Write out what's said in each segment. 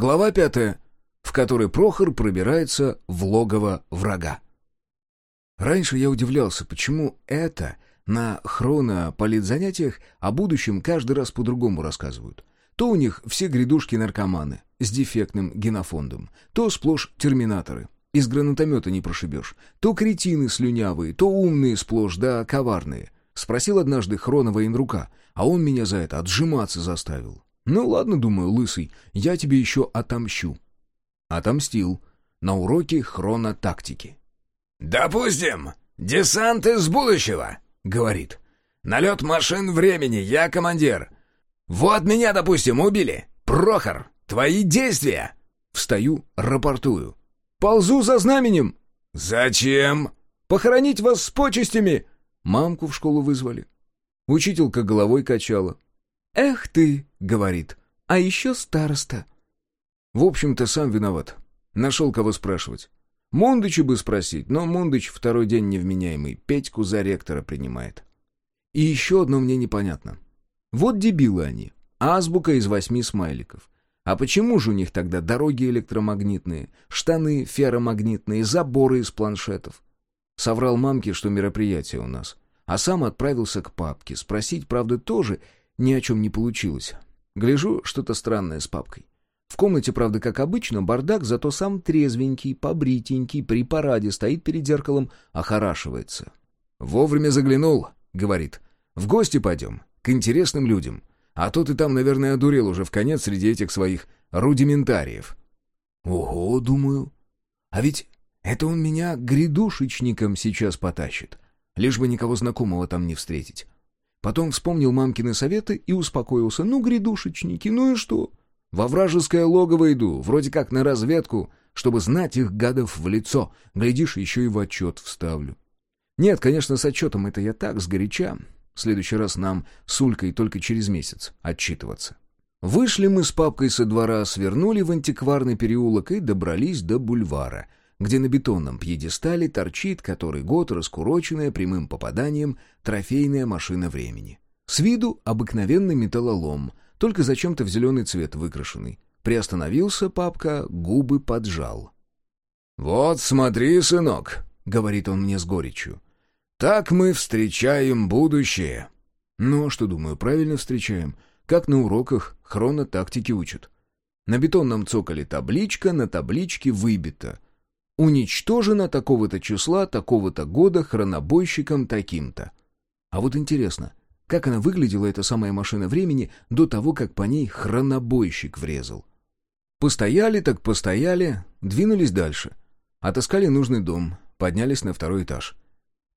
Глава пятая, в которой Прохор пробирается в логово врага. Раньше я удивлялся, почему это на хронополитзанятиях о будущем каждый раз по-другому рассказывают. То у них все грядушки наркоманы с дефектным генофондом, то сплошь терминаторы. Из гранатомета не прошибешь. То кретины слюнявые, то умные сплошь, да коварные. Спросил однажды Хронова инрука, а он меня за это отжиматься заставил. Ну ладно, думаю, лысый, я тебе еще отомщу. Отомстил. На уроке хронотактики. «Допустим, десант из будущего», — говорит. «Налет машин времени, я командир. Вот меня, допустим, убили. Прохор, твои действия!» Встаю, рапортую. «Ползу за знаменем!» «Зачем?» «Похоронить вас с почестями!» Мамку в школу вызвали. Учителька головой качала. «Эх ты!» — говорит. «А еще староста!» В общем-то, сам виноват. Нашел кого спрашивать. Мундыча бы спросить, но Мундыч второй день невменяемый, Петьку за ректора принимает. И еще одно мне непонятно. Вот дебилы они. Азбука из восьми смайликов. А почему же у них тогда дороги электромагнитные, штаны ферромагнитные, заборы из планшетов? Соврал мамке, что мероприятие у нас. А сам отправился к папке. Спросить, правда, тоже ни о чем не получилось. Гляжу, что-то странное с папкой. В комнате, правда, как обычно, бардак, зато сам трезвенький, побритенький, при параде стоит перед зеркалом, охорашивается. «Вовремя заглянул», — говорит. «В гости пойдем, к интересным людям. А то ты там, наверное, одурел уже в конец среди этих своих рудиментариев». «Ого», — думаю. «А ведь это он меня грядушечником сейчас потащит, лишь бы никого знакомого там не встретить». Потом вспомнил мамкины советы и успокоился. «Ну, грядушечники, ну и что? Во вражеское логово иду, вроде как на разведку, чтобы знать их гадов в лицо. Глядишь, еще и в отчет вставлю. Нет, конечно, с отчетом это я так, сгоряча. В следующий раз нам с Улькой только через месяц отчитываться. Вышли мы с папкой со двора, свернули в антикварный переулок и добрались до бульвара, где на бетонном пьедестале торчит который год раскуроченная прямым попаданием трофейная машина времени. С виду обыкновенный металлолом — только зачем-то в зеленый цвет выкрашенный. Приостановился папка, губы поджал. «Вот смотри, сынок», — говорит он мне с горечью. «Так мы встречаем будущее». Ну, что думаю, правильно встречаем. Как на уроках хронотактики учат. На бетонном цоколе табличка, на табличке выбито. Уничтожено такого-то числа, такого-то года хронобойщиком таким-то. А вот интересно, как она выглядела, эта самая машина времени, до того, как по ней хронобойщик врезал. Постояли так постояли, двинулись дальше. Отыскали нужный дом, поднялись на второй этаж.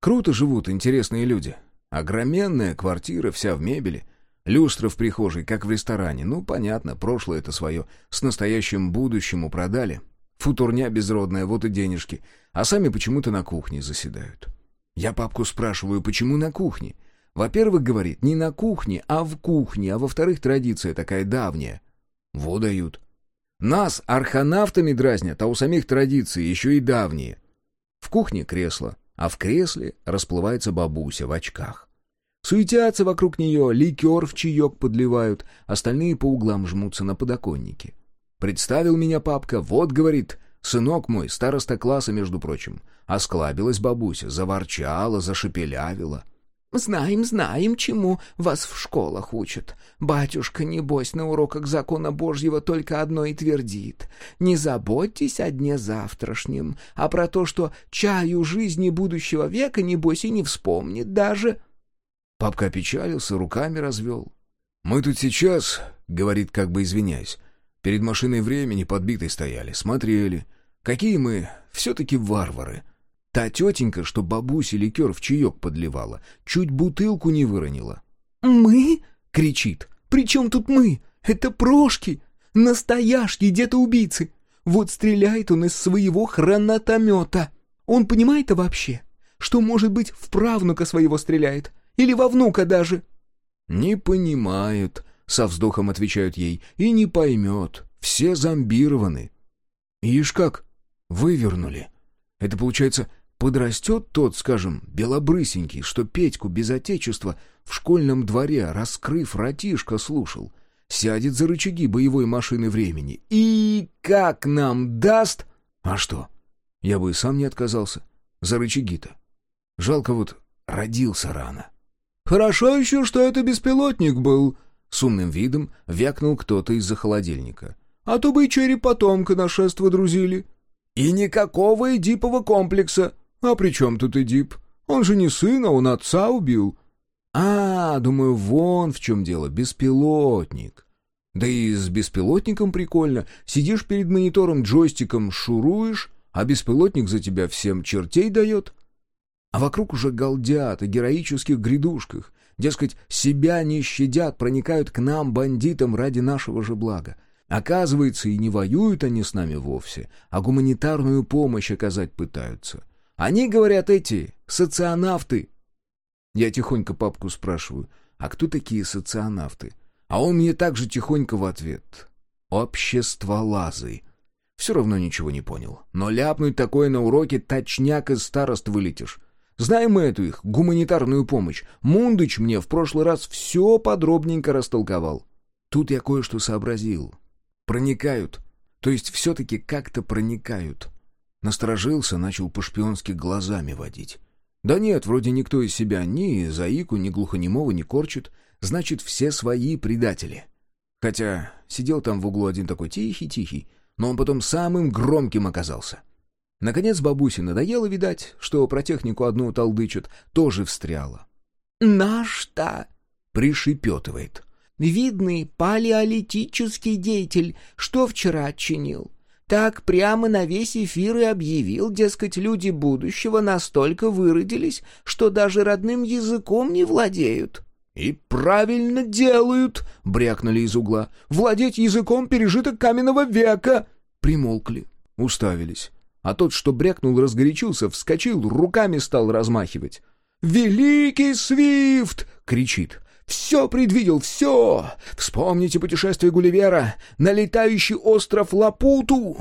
Круто живут интересные люди. Огроменная квартира, вся в мебели. Люстра в прихожей, как в ресторане. Ну, понятно, прошлое это свое. С настоящим будущим продали. Футурня безродная, вот и денежки. А сами почему-то на кухне заседают. Я папку спрашиваю, почему на кухне? Во-первых, говорит, не на кухне, а в кухне, а во-вторых, традиция такая давняя. Во дают. Нас архонавтами дразнят, а у самих традиции еще и давние. В кухне кресло, а в кресле расплывается бабуся в очках. Суетятся вокруг нее, ликер в чаек подливают, остальные по углам жмутся на подоконнике. Представил меня папка, вот, говорит, сынок мой, староста класса, между прочим. Осклабилась бабуся, заворчала, зашепелявила. «Знаем, знаем, чему вас в школах учат. Батюшка, небось, на уроках закона Божьего только одно и твердит. Не заботьтесь о дне завтрашнем, а про то, что чаю жизни будущего века, небось, и не вспомнит даже». Папка опечалился, руками развел. «Мы тут сейчас, — говорит, как бы извиняясь, — перед машиной времени подбитой стояли, смотрели. Какие мы все-таки варвары!» Та тетенька, что бабусе ликер в чаек подливала, чуть бутылку не выронила. «Мы?» — кричит. «При чем тут мы? Это прошки! Настоящие где-то-убийцы! Вот стреляет он из своего хронотомета! Он понимает это вообще? Что, может быть, в правнука своего стреляет? Или во внука даже?» «Не понимают», — со вздохом отвечают ей, — «и не поймет. Все зомбированы». «Ишь как, вывернули. Это, получается, Подрастет тот, скажем, белобрысенький, что Петьку без отечества в школьном дворе, раскрыв ратишко, слушал. сядет за рычаги боевой машины времени. И как нам даст... А что? Я бы и сам не отказался. За рычаги-то. Жалко вот родился рано. «Хорошо еще, что это беспилотник был», — с умным видом вякнул кто-то из-за холодильника. «А то бы и череп потомка на шество друзили». «И никакого Эдипова комплекса». «А при чем тут Эдип? Он же не сына, он отца убил». «А, думаю, вон в чем дело, беспилотник». Да и с беспилотником прикольно. Сидишь перед монитором джойстиком, шуруешь, а беспилотник за тебя всем чертей дает. А вокруг уже галдят о героических грядушках. Дескать, себя не щадят, проникают к нам, бандитам, ради нашего же блага. Оказывается, и не воюют они с нами вовсе, а гуманитарную помощь оказать пытаются. Они, говорят, эти, соционавты. Я тихонько папку спрашиваю, а кто такие соционавты? А он мне также тихонько в ответ. Обществолазы. Все равно ничего не понял. Но ляпнуть такое на уроке точняк из старост вылетишь. Знаем мы эту их гуманитарную помощь. Мундыч мне в прошлый раз все подробненько растолковал. Тут я кое-что сообразил. Проникают. То есть все-таки как-то проникают. Насторожился, начал по-шпионски глазами водить. Да нет, вроде никто из себя ни заику, ни глухонемого не корчит. Значит, все свои предатели. Хотя сидел там в углу один такой тихий-тихий, но он потом самым громким оказался. Наконец бабусе надоело, видать, что про технику одну толдычат, тоже встряла. «Наш-то!» — пришепетывает. «Видный палеолитический деятель, что вчера отчинил. Так прямо на весь эфир и объявил, дескать, люди будущего настолько выродились, что даже родным языком не владеют». «И правильно делают!» — брякнули из угла. «Владеть языком пережиток каменного века!» Примолкли, уставились. А тот, что брякнул, разгорячился, вскочил, руками стал размахивать. «Великий Свифт!» — кричит. «Все предвидел, все! Вспомните путешествие Гулливера на летающий остров Лапуту!»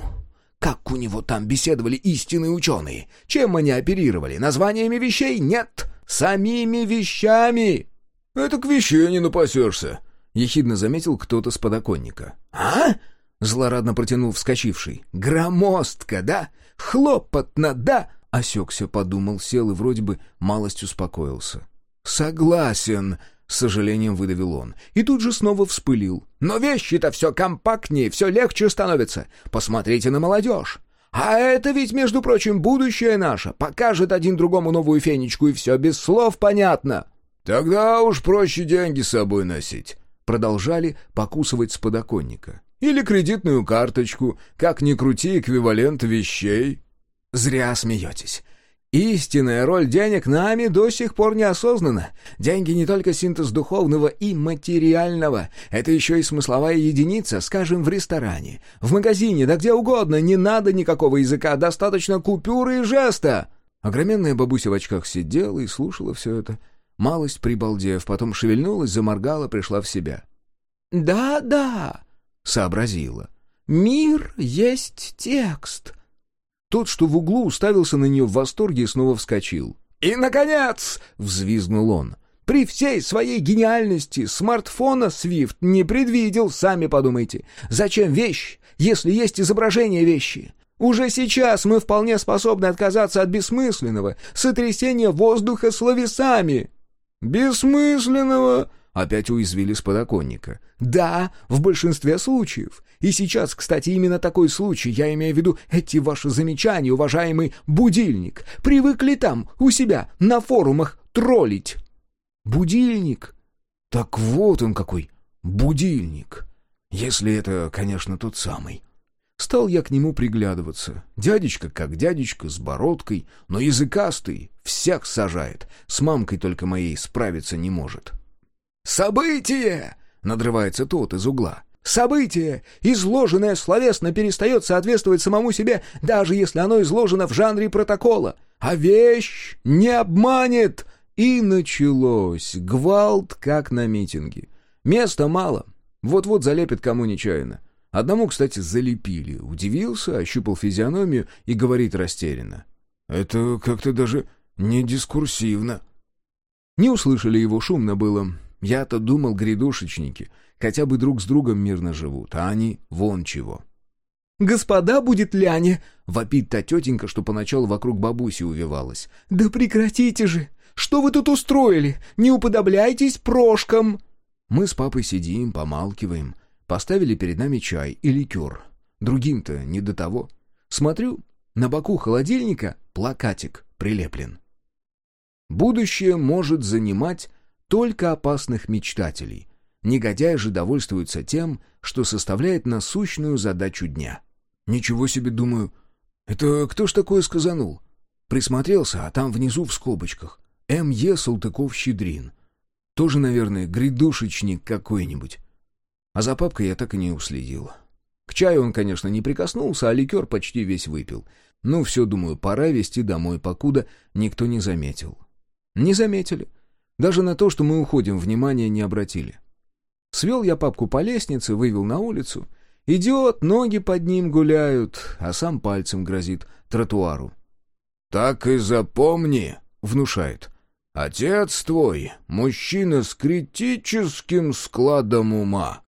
Как у него там беседовали истинные ученые? Чем они оперировали? Названиями вещей? Нет! Самими вещами! «Это к вещей не напасешься», — ехидно заметил кто-то с подоконника. «А?» — злорадно протянул вскочивший. «Громоздко, да? Хлопотно, да?» Осекся, подумал, сел и вроде бы малость успокоился. «Согласен», — с сожалением выдавил он. И тут же снова вспылил. «Но вещи-то все компактнее, все легче становится. Посмотрите на молодежь. А это ведь, между прочим, будущее наше. Покажет один другому новую фенечку, и все без слов понятно». «Тогда уж проще деньги с собой носить», — продолжали покусывать с подоконника. «Или кредитную карточку, как ни крути, эквивалент вещей». «Зря смеетесь. Истинная роль денег нами до сих пор не осознана. Деньги не только синтез духовного и материального. Это еще и смысловая единица, скажем, в ресторане, в магазине, да где угодно. Не надо никакого языка, достаточно купюры и жеста». Огроменная бабуся в очках сидела и слушала все это, малость прибалдев, потом шевельнулась, заморгала, пришла в себя. «Да-да», — сообразила. «Мир есть текст». Тот, что в углу, уставился на нее в восторге и снова вскочил. «И, наконец!» — взвизгнул он. «При всей своей гениальности смартфона Свифт не предвидел, сами подумайте. Зачем вещь, если есть изображение вещи? Уже сейчас мы вполне способны отказаться от бессмысленного сотрясения воздуха словесами». «Бессмысленного!» — опять уязвили с подоконника. «Да, в большинстве случаев. И сейчас, кстати, именно такой случай, я имею в виду эти ваши замечания, уважаемый будильник. Привыкли там, у себя, на форумах, троллить». «Будильник? Так вот он какой, будильник. Если это, конечно, тот самый». Стал я к нему приглядываться. Дядечка как дядечка, с бородкой, но языкастый, всех сажает. С мамкой только моей справиться не может. «Событие!» — надрывается тот из угла. «Событие, изложенное словесно, перестает соответствовать самому себе, даже если оно изложено в жанре протокола. А вещь не обманет!» И началось. Гвалт, как на митинге. Места мало. Вот-вот залепит кому нечаянно. Одному, кстати, залепили. Удивился, ощупал физиономию и говорит растерянно. «Это как-то даже не дискурсивно». Не услышали его, шумно было. Я-то думал, грядушечники хотя бы друг с другом мирно живут, а они вон чего. «Господа, будет ляне!» — вопит та тетенька, что поначалу вокруг бабуси увивалась. «Да прекратите же! Что вы тут устроили? Не уподобляйтесь прошкам!» Мы с папой сидим, помалкиваем. Поставили перед нами чай и ликер. Другим-то не до того. Смотрю, на боку холодильника плакатик прилеплен. Будущее может занимать только опасных мечтателей. Негодяи же довольствуются тем, что составляет насущную задачу дня. Ничего себе, думаю. Это кто ж такое сказанул? Присмотрелся, а там внизу в скобочках. М.Е. Салтыков-Щедрин. Тоже, наверное, грядушечник какой-нибудь. А за папкой я так и не уследил. К чаю он, конечно, не прикоснулся, а ликер почти весь выпил. Ну, все, думаю, пора везти домой, покуда никто не заметил. Не заметили. Даже на то, что мы уходим, внимания не обратили. Свел я папку по лестнице, вывел на улицу. Идет, ноги под ним гуляют, а сам пальцем грозит тротуару. «Так и запомни», — внушает. «Отец твой — мужчина с критическим складом ума.